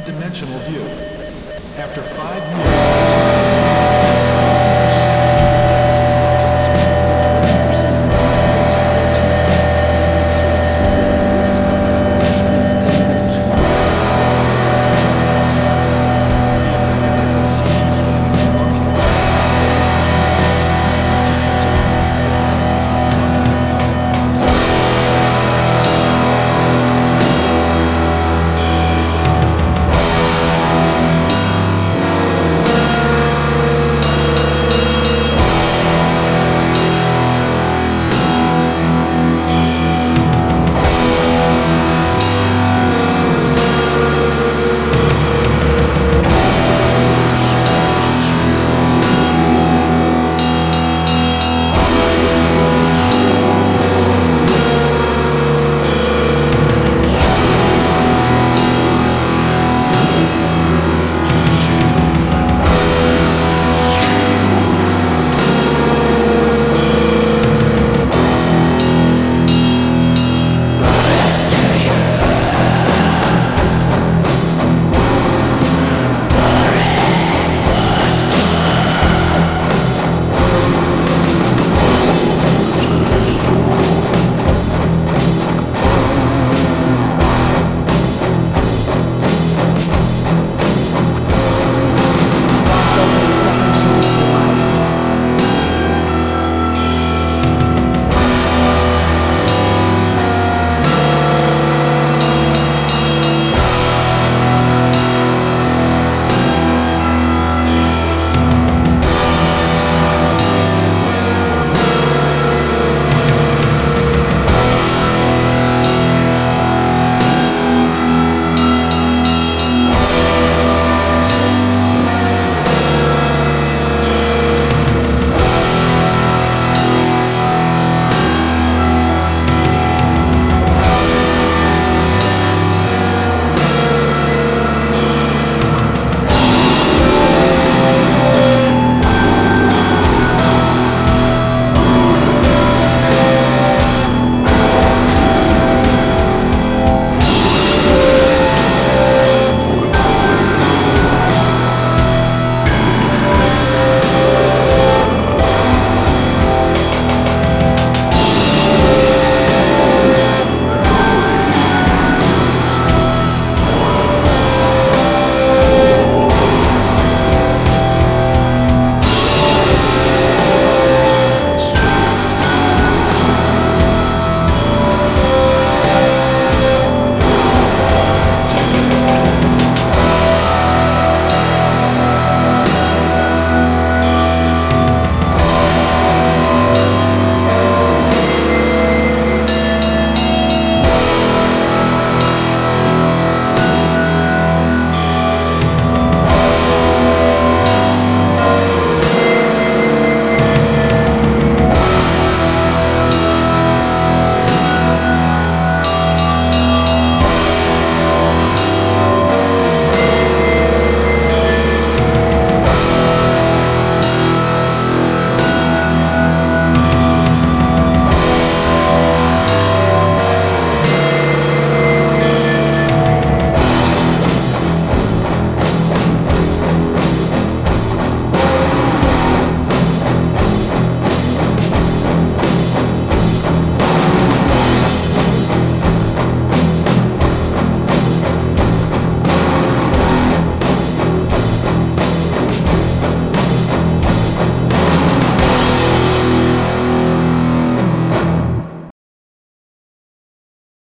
three-dimensional view. After five years,